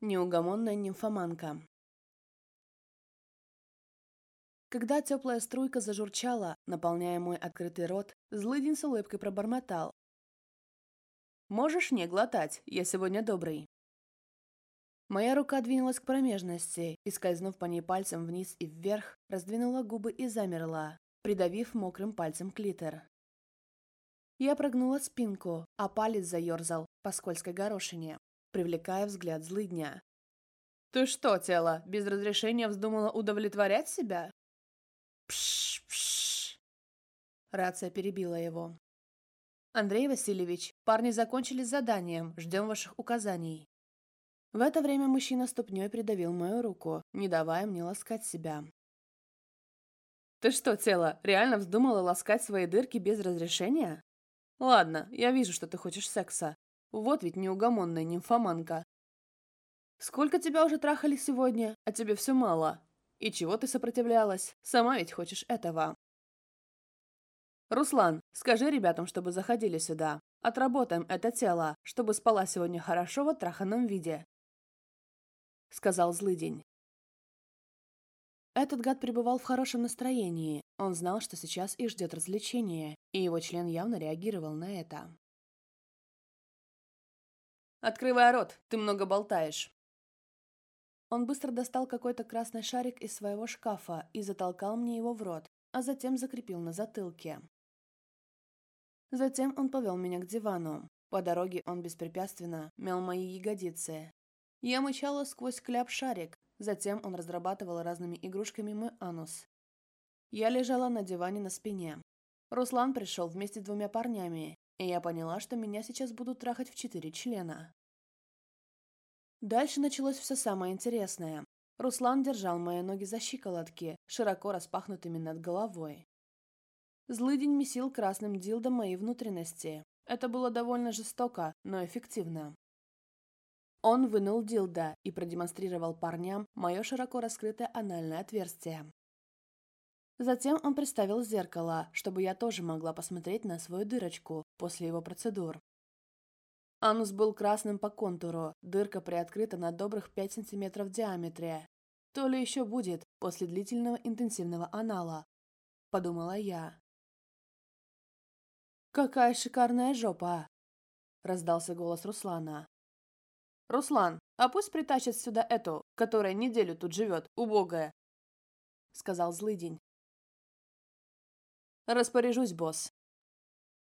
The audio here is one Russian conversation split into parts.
Неугомонная нимфоманка. Когда теплая струйка зажурчала, наполняя мой открытый рот, злыдень с улыбкой пробормотал. «Можешь не глотать, я сегодня добрый». Моя рука двинулась к промежности и, скользнув по ней пальцем вниз и вверх, раздвинула губы и замерла, придавив мокрым пальцем клитор. Я прогнула спинку, а палец заерзал по скользкой горошине привлекая взгляд злыдня. «Ты что, тело, без разрешения вздумала удовлетворять себя?» «Пш-пш!» Рация перебила его. «Андрей Васильевич, парни закончили с заданием, ждем ваших указаний». В это время мужчина ступней придавил мою руку, не давая мне ласкать себя. «Ты что, тело, реально вздумала ласкать свои дырки без разрешения?» «Ладно, я вижу, что ты хочешь секса, вот ведь неугомонная нимфоманка. Сколько тебя уже трахали сегодня, а тебе все мало. И чего ты сопротивлялась? Сама ведь хочешь этого. Руслан, скажи ребятам, чтобы заходили сюда. Отработаем это тело, чтобы спала сегодня хорошо в оттраханном виде. Сказал злыдень. Этот гад пребывал в хорошем настроении. Он знал, что сейчас их ждет развлечение, и его член явно реагировал на это. Открывай рот, ты много болтаешь. Он быстро достал какой-то красный шарик из своего шкафа и затолкал мне его в рот, а затем закрепил на затылке. Затем он повел меня к дивану. По дороге он беспрепятственно мял мои ягодицы. Я мычала сквозь кляп шарик, затем он разрабатывал разными игрушками мой анус. Я лежала на диване на спине. Руслан пришел вместе с двумя парнями, и я поняла, что меня сейчас будут трахать в четыре члена. Дальше началось все самое интересное. Руслан держал мои ноги за щиколотки, широко распахнутыми над головой. Злыдень месил красным дилдом моей внутренности. Это было довольно жестоко, но эффективно. Он вынул дилда и продемонстрировал парням мое широко раскрытое анальное отверстие. Затем он представил зеркало, чтобы я тоже могла посмотреть на свою дырочку после его процедур. Анус был красным по контуру, дырка приоткрыта на добрых 5 сантиметров в диаметре. То ли еще будет после длительного интенсивного анала, подумала я. «Какая шикарная жопа!» — раздался голос Руслана. «Руслан, а пусть притащат сюда эту, которая неделю тут живет, убогая!» — сказал злыдень, «Распоряжусь, босс».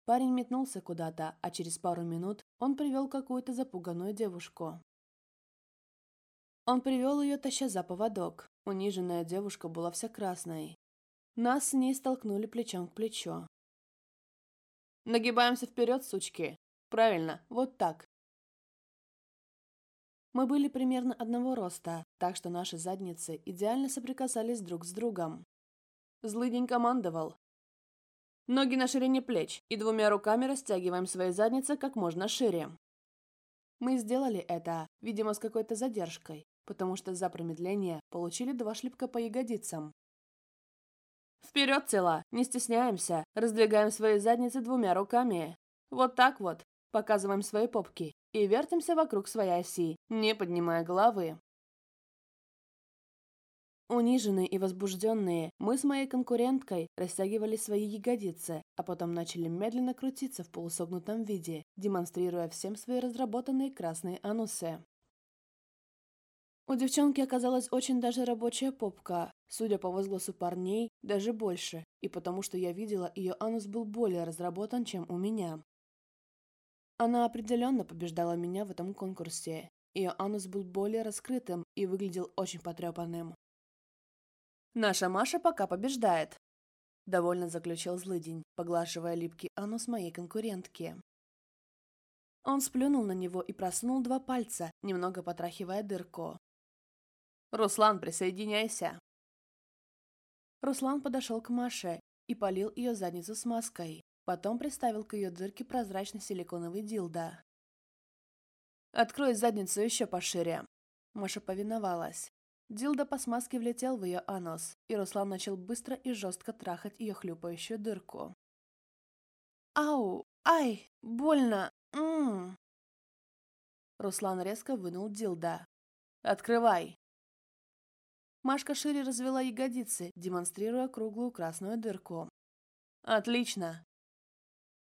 Парень метнулся куда-то, а через пару минут он привел какую-то запуганную девушку. Он привел ее, таща за поводок. Униженная девушка была вся красной. Нас с ней столкнули плечом к плечу. «Нагибаемся вперед, сучки!» «Правильно, вот так!» Мы были примерно одного роста, так что наши задницы идеально соприкасались друг с другом. Злыдень командовал, Ноги на ширине плеч и двумя руками растягиваем свои задницы как можно шире. Мы сделали это, видимо, с какой-то задержкой, потому что за промедление получили два шлепка по ягодицам. Вперед, тела! Не стесняемся, раздвигаем свои задницы двумя руками. Вот так вот, показываем свои попки и вертимся вокруг своей оси, не поднимая головы. Униженные и возбужденные, мы с моей конкуренткой растягивали свои ягодицы, а потом начали медленно крутиться в полусогнутом виде, демонстрируя всем свои разработанные красные анусы. У девчонки оказалась очень даже рабочая попка, судя по возгласу парней, даже больше, и потому что я видела, ее анус был более разработан, чем у меня. Она определенно побеждала меня в этом конкурсе. Ее анус был более раскрытым и выглядел очень потрепанным. Наша Маша пока побеждает. Довольно заключил злыдень, поглаживая липкий анус моей конкурентки. Он сплюнул на него и проснул два пальца, немного потрахивая дырку. «Руслан, присоединяйся!» Руслан подошел к Маше и полил ее задницу смазкой. Потом приставил к ее дырке прозрачный силиконовый дилдо. «Открой задницу еще пошире!» Маша повиновалась. Дилда по смазке влетел в ее анус, и Руслан начал быстро и жестко трахать ее хлюпающую дырку. «Ау! Ай! Больно! Ммм!» Руслан резко вынул Дилда. «Открывай!» Машка шире развела ягодицы, демонстрируя круглую красную дырку. «Отлично!»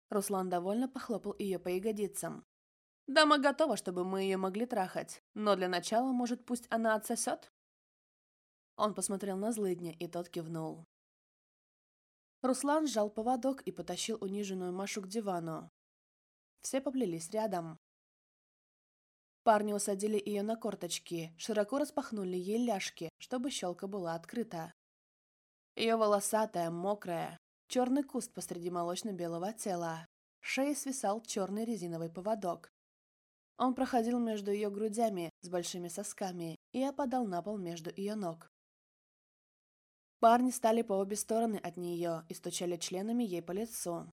Руслан довольно похлопал ее по ягодицам. «Дама готова, чтобы мы ее могли трахать, но для начала, может, пусть она отсосет?» Он посмотрел на злыдня, и тот кивнул. Руслан сжал поводок и потащил униженную Машу к дивану. Все поплелись рядом. Парни усадили ее на корточки, широко распахнули ей ляжки, чтобы щелка была открыта. Ее волосатая, мокрая, черный куст посреди молочно-белого тела. Шеей свисал черный резиновый поводок. Он проходил между ее грудями с большими сосками и опадал на пол между ее ног. Парни стали по обе стороны от нее и стучали членами ей по лицу.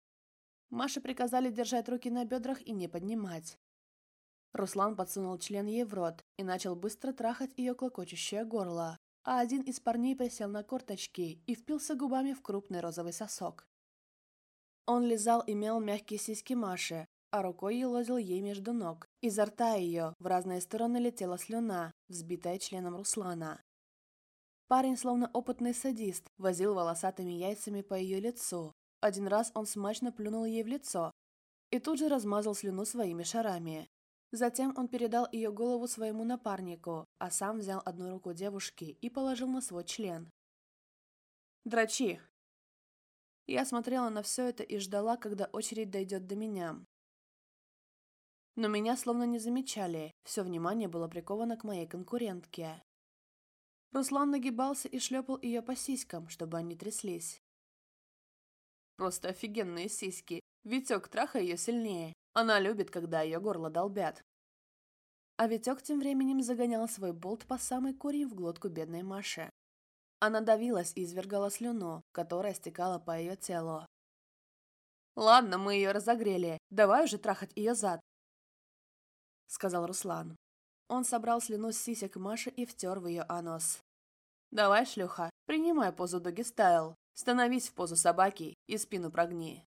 Маше приказали держать руки на бедрах и не поднимать. Руслан подсунул член ей в рот и начал быстро трахать ее клокочущее горло, а один из парней присел на корточки и впился губами в крупный розовый сосок. Он лизал и мел мягкие сиськи Маши, а рукой елозил ей между ног. Изо рта ее в разные стороны летела слюна, взбитая членом Руслана. Парень, словно опытный садист, возил волосатыми яйцами по ее лицу. Один раз он смачно плюнул ей в лицо и тут же размазал слюну своими шарами. Затем он передал ее голову своему напарнику, а сам взял одну руку девушки и положил на свой член. Драчи! Я смотрела на все это и ждала, когда очередь дойдет до меня. Но меня словно не замечали, все внимание было приковано к моей конкурентке. Руслан нагибался и шлепал ее по сиськам, чтобы они тряслись. Просто офигенные сиськи. Витек, трахай ее сильнее. Она любит, когда ее горло долбят. А Витек тем временем загонял свой болт по самой корень в глотку бедной Маши. Она давилась и извергала слюну, которая стекала по ее телу. «Ладно, мы ее разогрели. Давай уже трахать ее зад», — сказал Руслан. Он собрал слюну с сисек Маши и втер в ее анос. «Давай, шлюха, принимай позу доги стайл, становись в позу собаки и спину прогни».